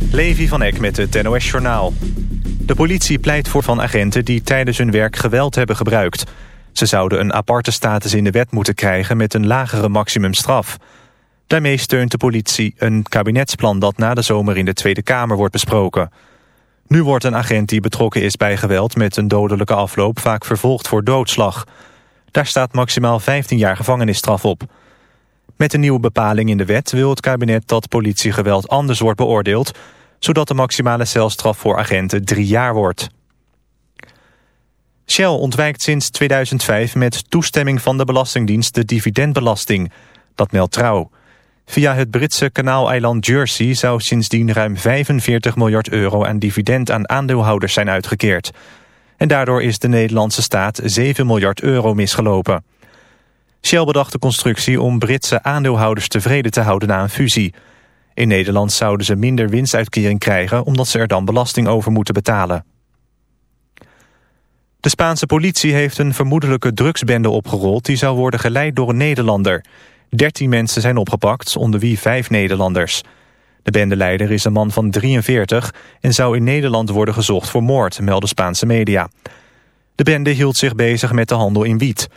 Levi van Eck met het NOS-journaal. De politie pleit voor van agenten die tijdens hun werk geweld hebben gebruikt. Ze zouden een aparte status in de wet moeten krijgen met een lagere maximumstraf. Daarmee steunt de politie een kabinetsplan dat na de zomer in de Tweede Kamer wordt besproken. Nu wordt een agent die betrokken is bij geweld met een dodelijke afloop vaak vervolgd voor doodslag. Daar staat maximaal 15 jaar gevangenisstraf op. Met een nieuwe bepaling in de wet wil het kabinet dat politiegeweld anders wordt beoordeeld, zodat de maximale celstraf voor agenten drie jaar wordt. Shell ontwijkt sinds 2005 met toestemming van de Belastingdienst de dividendbelasting. Dat meldt trouw. Via het Britse kanaaleiland Jersey zou sindsdien ruim 45 miljard euro aan dividend aan aandeelhouders zijn uitgekeerd. En daardoor is de Nederlandse staat 7 miljard euro misgelopen. Shell bedacht de constructie om Britse aandeelhouders tevreden te houden na een fusie. In Nederland zouden ze minder winstuitkering krijgen... omdat ze er dan belasting over moeten betalen. De Spaanse politie heeft een vermoedelijke drugsbende opgerold... die zou worden geleid door een Nederlander. Dertien mensen zijn opgepakt, onder wie vijf Nederlanders. De bendeleider is een man van 43 en zou in Nederland worden gezocht voor moord, melden Spaanse media. De bende hield zich bezig met de handel in wiet.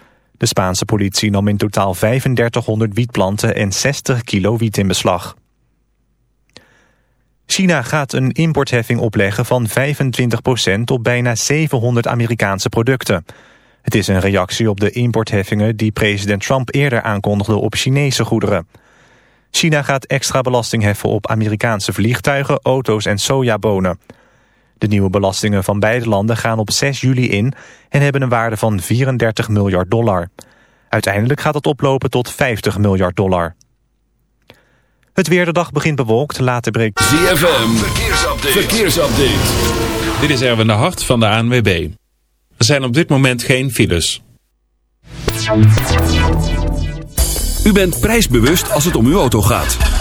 De Spaanse politie nam in totaal 3500 wietplanten en 60 kilo wiet in beslag. China gaat een importheffing opleggen van 25% op bijna 700 Amerikaanse producten. Het is een reactie op de importheffingen die president Trump eerder aankondigde op Chinese goederen. China gaat extra belasting heffen op Amerikaanse vliegtuigen, auto's en sojabonen. De nieuwe belastingen van beide landen gaan op 6 juli in en hebben een waarde van 34 miljard dollar. Uiteindelijk gaat het oplopen tot 50 miljard dollar. Het weer de dag begint bewolkt, later breekt... ZFM, verkeersupdate. verkeersupdate. Dit is Erwin de Hart van de ANWB. Er zijn op dit moment geen files. U bent prijsbewust als het om uw auto gaat.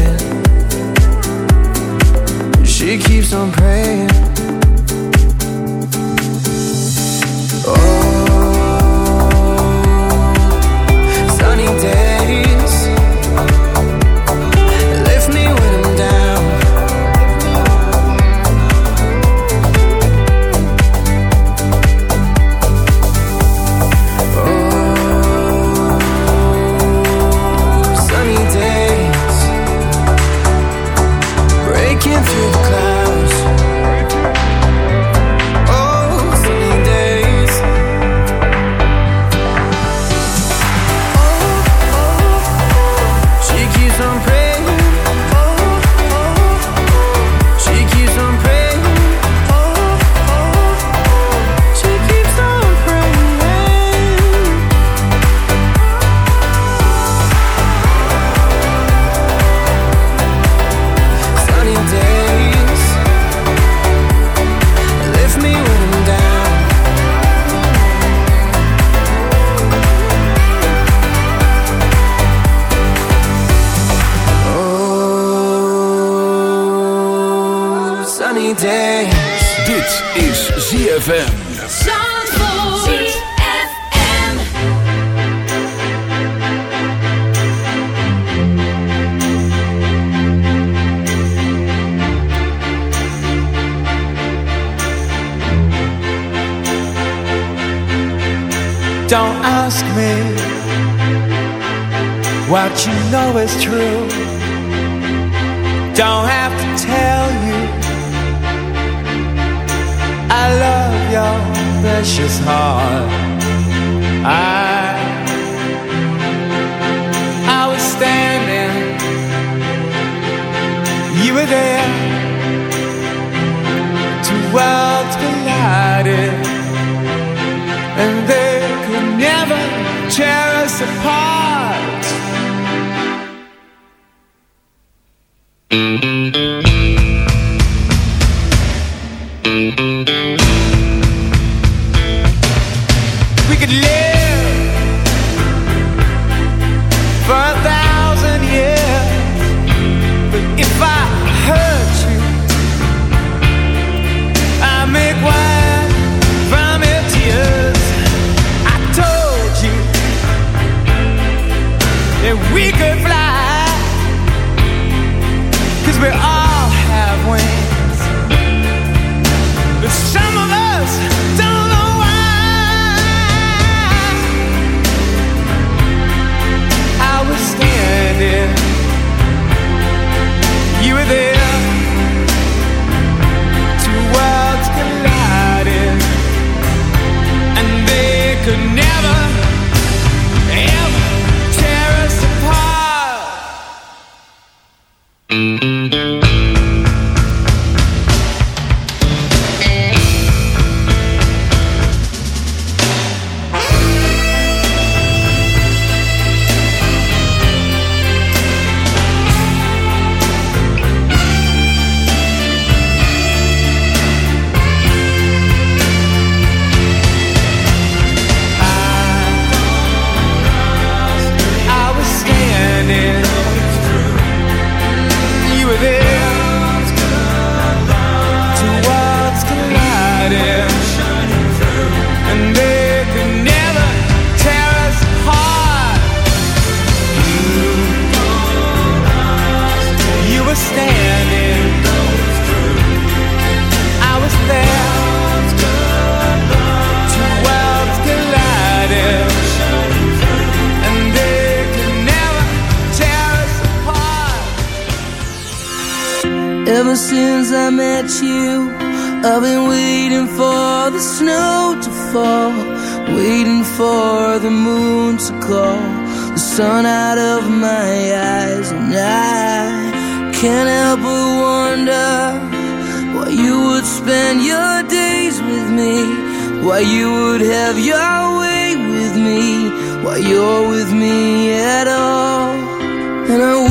keeps on praying. if we could fly. Cause we all have wings. But some of us don't know why. I was standing You were there. Two worlds colliding And they could never spend your days with me. Why you would have your way with me. Why you're with me at all. And I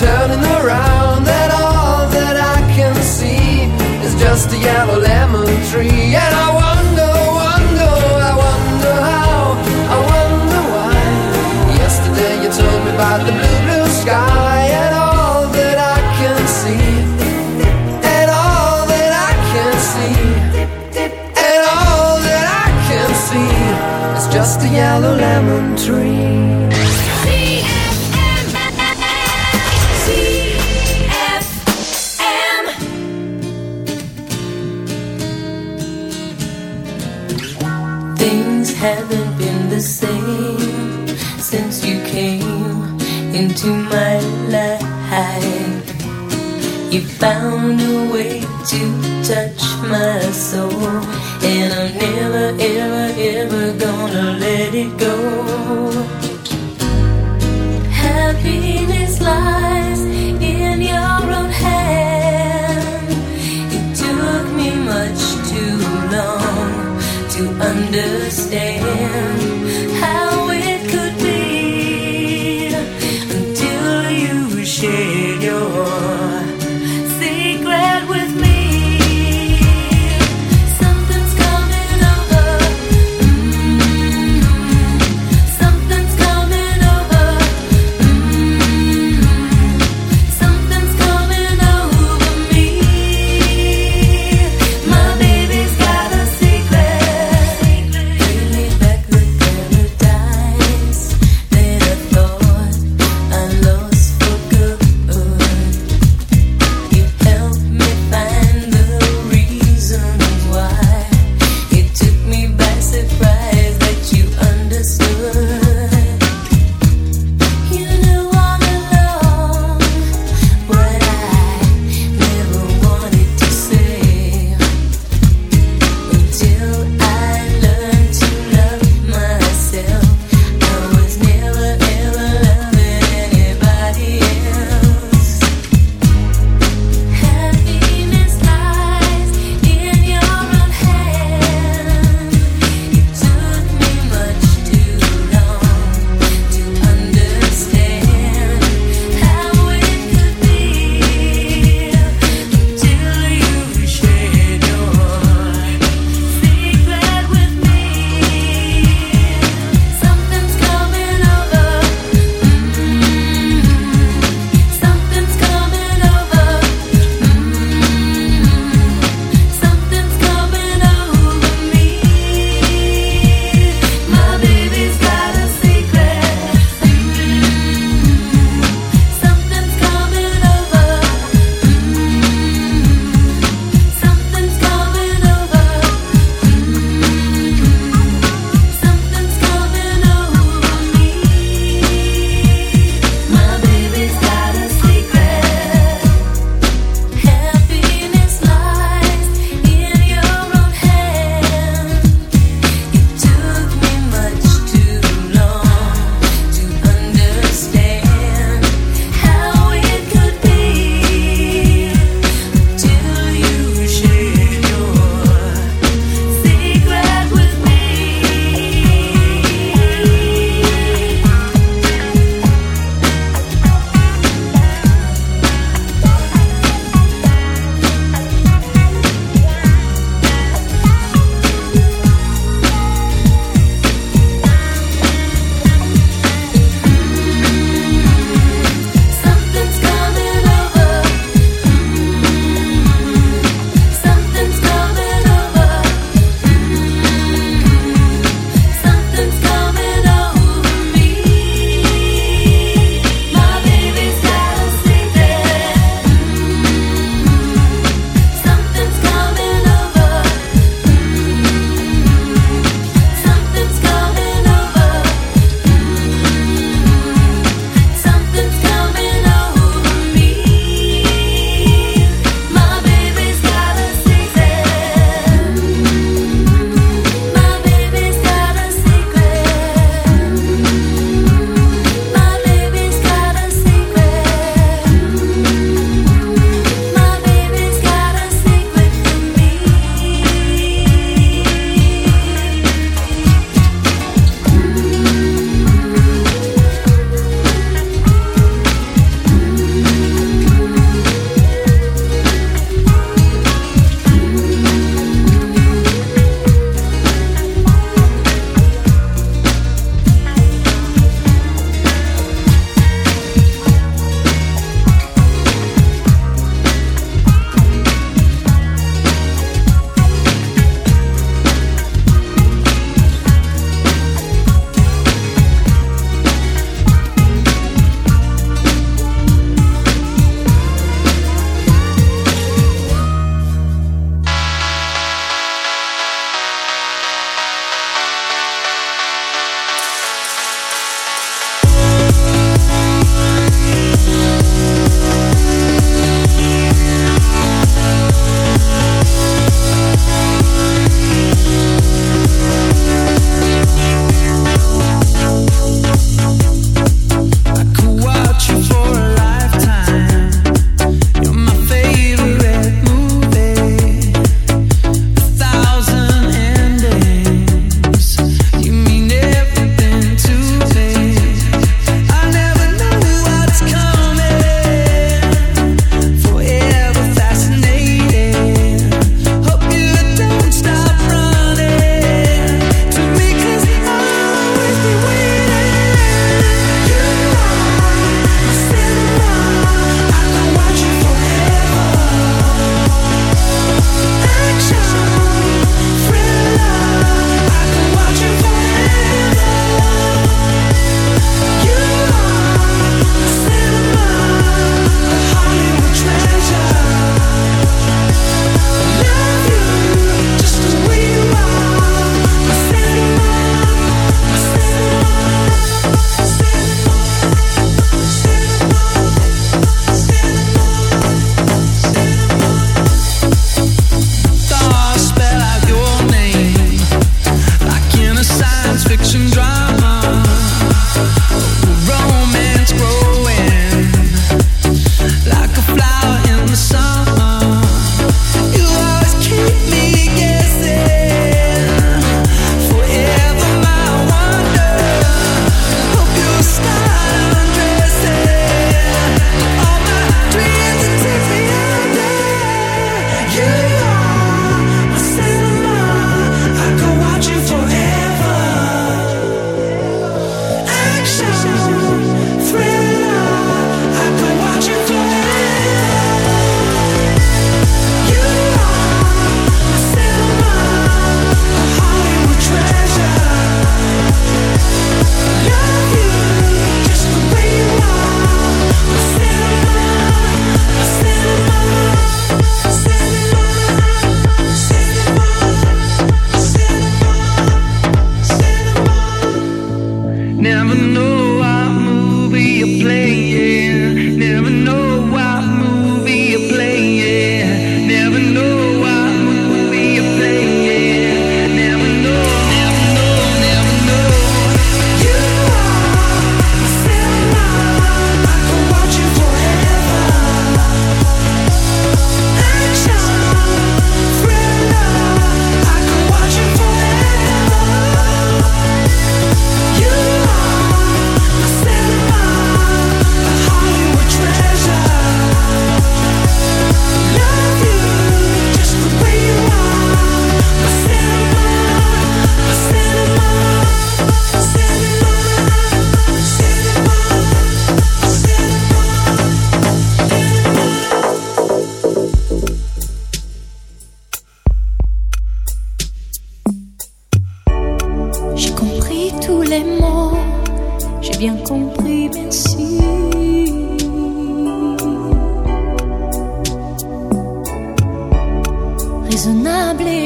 Down in the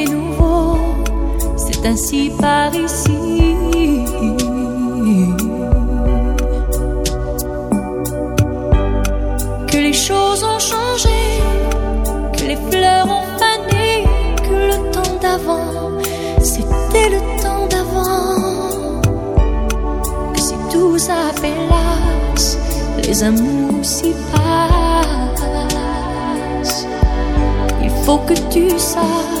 nouveau, c'est ainsi par ici. Que les choses ont changé, que les fleurs ont fané, que le temps d'avant, c'était le temps d'avant. Que si tout s'appelasse, les amours s'y passent. Il faut que tu saches,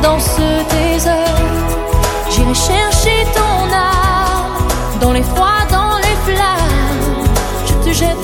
dansent tes heures. J'irai chercher ton âme dans les froids, dans les flammes. Je te jetterai